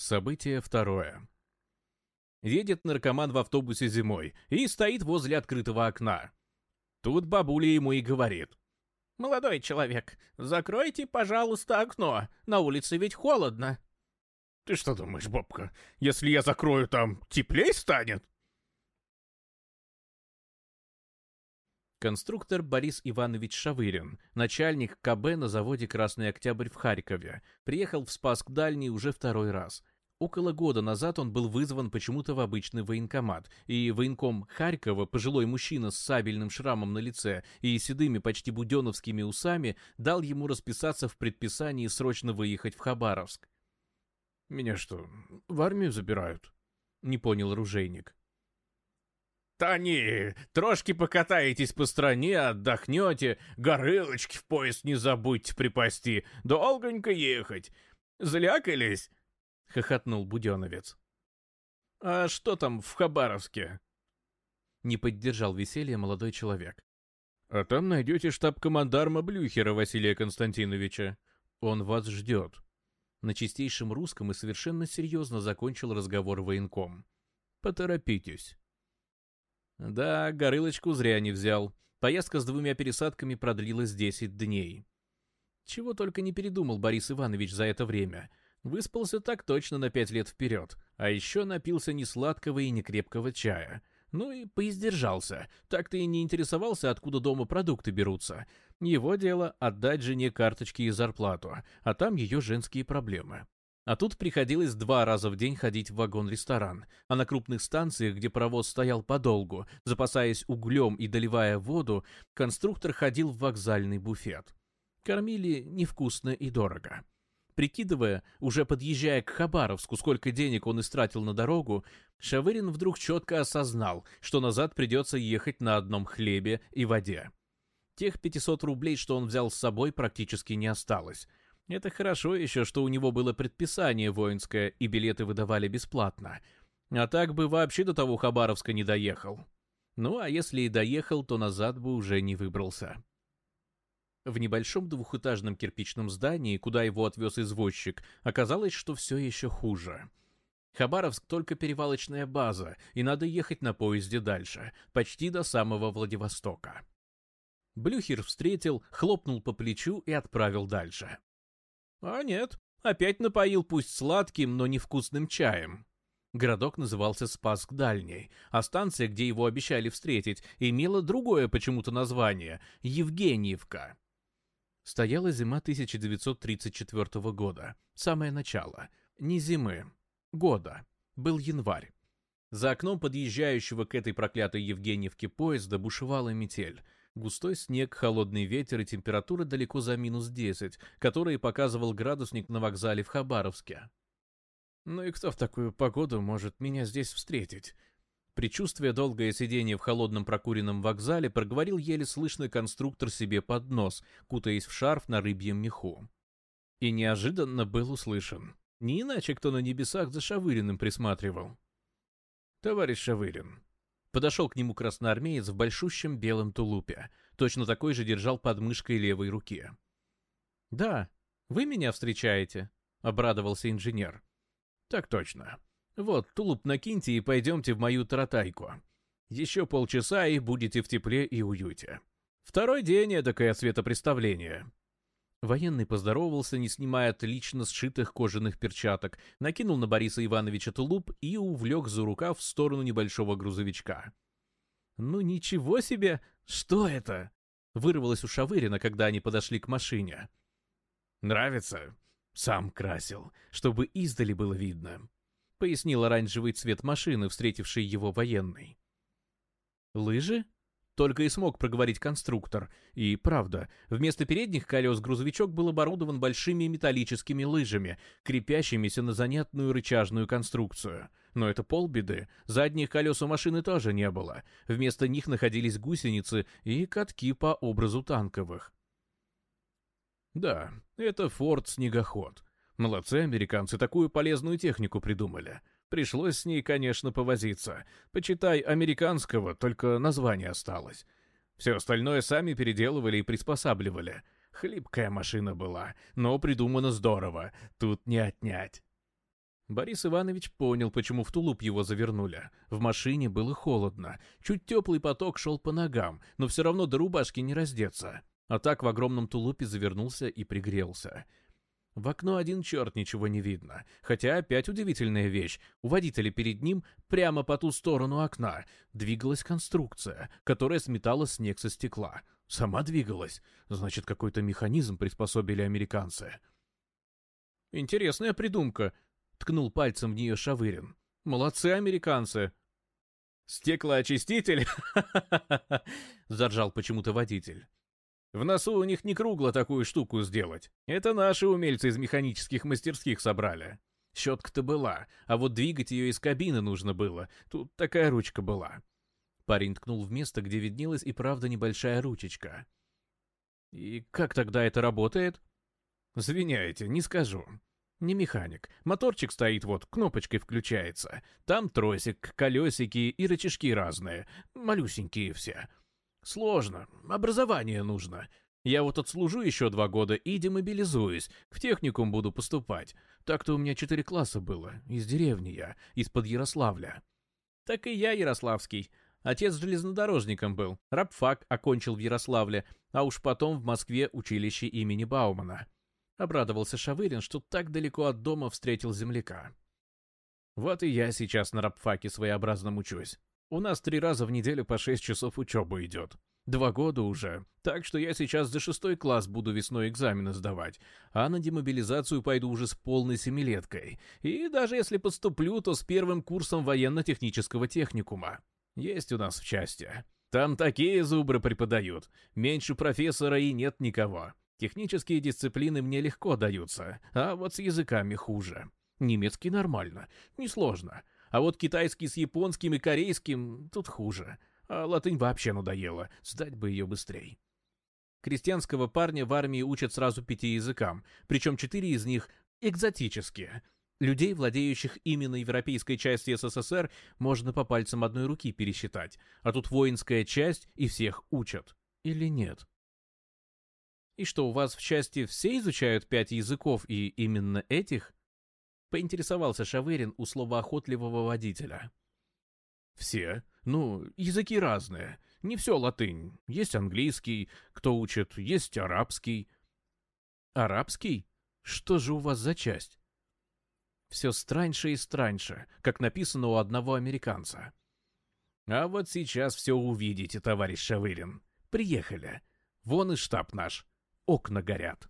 Событие второе. Едет наркоман в автобусе зимой и стоит возле открытого окна. Тут бабуля ему и говорит. «Молодой человек, закройте, пожалуйста, окно. На улице ведь холодно». «Ты что думаешь, бабка, если я закрою там, теплей станет?» Конструктор Борис Иванович Шавырин, начальник КБ на заводе «Красный Октябрь» в Харькове, приехал в Спаск-Дальний уже второй раз, Около года назад он был вызван почему-то в обычный военкомат, и военком Харькова, пожилой мужчина с сабельным шрамом на лице и седыми почти буденовскими усами, дал ему расписаться в предписании срочно выехать в Хабаровск. «Меня что, в армию забирают?» — не понял оружейник. «Та не, трошки покатаетесь по стране, отдохнете, горылочки в поезд не забудьте припасти, долгонько ехать. Злякались? — хохотнул Буденовец. «А что там в Хабаровске?» Не поддержал веселье молодой человек. «А там найдете штаб командарма Блюхера Василия Константиновича. Он вас ждет». На чистейшем русском и совершенно серьезно закончил разговор военком. «Поторопитесь». Да, горылочку зря не взял. Поездка с двумя пересадками продлилась 10 дней. Чего только не передумал Борис Иванович за это время — Выспался так точно на пять лет вперед, а еще напился не сладкого и не крепкого чая. Ну и поиздержался, так-то и не интересовался, откуда дома продукты берутся. Его дело отдать жене карточки и зарплату, а там ее женские проблемы. А тут приходилось два раза в день ходить в вагон-ресторан, а на крупных станциях, где паровоз стоял подолгу, запасаясь углем и доливая воду, конструктор ходил в вокзальный буфет. Кормили невкусно и дорого. Прикидывая, уже подъезжая к Хабаровску, сколько денег он истратил на дорогу, Шавырин вдруг четко осознал, что назад придется ехать на одном хлебе и воде. Тех 500 рублей, что он взял с собой, практически не осталось. Это хорошо еще, что у него было предписание воинское, и билеты выдавали бесплатно. А так бы вообще до того Хабаровска не доехал. Ну, а если и доехал, то назад бы уже не выбрался. В небольшом двухэтажном кирпичном здании, куда его отвез извозчик, оказалось, что все еще хуже. Хабаровск только перевалочная база, и надо ехать на поезде дальше, почти до самого Владивостока. Блюхер встретил, хлопнул по плечу и отправил дальше. А нет, опять напоил пусть сладким, но невкусным чаем. Городок назывался Спаск Дальний, а станция, где его обещали встретить, имела другое почему-то название — Евгеньевка. Стояла зима 1934 года, самое начало, не зимы, года, был январь. За окном подъезжающего к этой проклятой Евгеньевке поезда бушевала метель. Густой снег, холодный ветер и температура далеко за минус 10, которые показывал градусник на вокзале в Хабаровске. «Ну и кто в такую погоду может меня здесь встретить?» Причувствуя долгое сидение в холодном прокуренном вокзале, проговорил еле слышный конструктор себе под нос, кутаясь в шарф на рыбьем меху. И неожиданно был услышан. Не иначе кто на небесах за Шавыриным присматривал. «Товарищ Шавырин». Подошел к нему красноармеец в большущем белом тулупе. Точно такой же держал под мышкой левой руки. «Да, вы меня встречаете», — обрадовался инженер. «Так точно», вот, тулуп накиньте и пойдемте в мою тротайку. Еще полчаса и будете в тепле и уюте. Второй день эдакое светопреставление. Военный поздоровался, не снимая отлично сшитых кожаных перчаток, накинул на Бориса Ивановича тулуп и увлек за рукав в сторону небольшого грузовичка. «Ну ничего себе! Что это?» — вырвалось у Шавырина, когда они подошли к машине. «Нравится?» — сам красил, чтобы издали было видно. — пояснил оранжевый цвет машины, встретивший его военный. «Лыжи?» — только и смог проговорить конструктор. И правда, вместо передних колес грузовичок был оборудован большими металлическими лыжами, крепящимися на занятную рычажную конструкцию. Но это полбеды. Задних колес у машины тоже не было. Вместо них находились гусеницы и катки по образу танковых. «Да, это форт-снегоход», Молодцы американцы, такую полезную технику придумали. Пришлось с ней, конечно, повозиться. Почитай, американского, только название осталось. Все остальное сами переделывали и приспосабливали. Хлипкая машина была, но придумано здорово. Тут не отнять. Борис Иванович понял, почему в тулуп его завернули. В машине было холодно. Чуть теплый поток шел по ногам, но все равно до рубашки не раздеться. А так в огромном тулупе завернулся и пригрелся. В окно один черт ничего не видно. Хотя опять удивительная вещь. У водителя перед ним, прямо по ту сторону окна, двигалась конструкция, которая сметала снег со стекла. Сама двигалась. Значит, какой-то механизм приспособили американцы. «Интересная придумка», — ткнул пальцем в нее Шавырин. «Молодцы американцы». «Стеклоочиститель?» — заржал почему-то водитель. В носу у них не кругло такую штуку сделать. Это наши умельцы из механических мастерских собрали. Щетка-то была, а вот двигать ее из кабины нужно было. Тут такая ручка была. Парень ткнул в место, где виднелась и правда небольшая ручечка. «И как тогда это работает?» «Звиняйте, не скажу. Не механик. Моторчик стоит вот, кнопочкой включается. Там тросик, колесики и рычажки разные. Малюсенькие все. Сложно. Образование нужно. Я вот отслужу еще два года и демобилизуюсь. В техникум буду поступать. Так-то у меня четыре класса было. Из деревни я, из-под Ярославля. Так и я ярославский. Отец железнодорожником был. Рабфак окончил в Ярославле, а уж потом в Москве училище имени Баумана. Обрадовался Шавырин, что так далеко от дома встретил земляка. Вот и я сейчас на рабфаке своеобразном учусь. У нас три раза в неделю по шесть часов учебы идет. Два года уже. Так что я сейчас за шестой класс буду весной экзамены сдавать, а на демобилизацию пойду уже с полной семилеткой. И даже если поступлю, то с первым курсом военно-технического техникума. Есть у нас в части. Там такие зубры преподают. Меньше профессора и нет никого. Технические дисциплины мне легко даются, а вот с языками хуже. Немецкий нормально, несложно. А вот китайский с японским и корейским тут хуже. А латынь вообще надоела, сдать бы ее быстрее. Крестьянского парня в армии учат сразу пяти языкам, причем четыре из них экзотические. Людей, владеющих именно европейской частью СССР, можно по пальцам одной руки пересчитать, а тут воинская часть и всех учат. Или нет? И что, у вас в части все изучают пять языков и именно этих? поинтересовался Шаверин у словоохотливого водителя. «Все? Ну, языки разные. Не все латынь. Есть английский, кто учит, есть арабский». «Арабский? Что же у вас за часть?» «Все страньше и страньше, как написано у одного американца». «А вот сейчас все увидите, товарищ Шавырин. Приехали. Вон и штаб наш. Окна горят».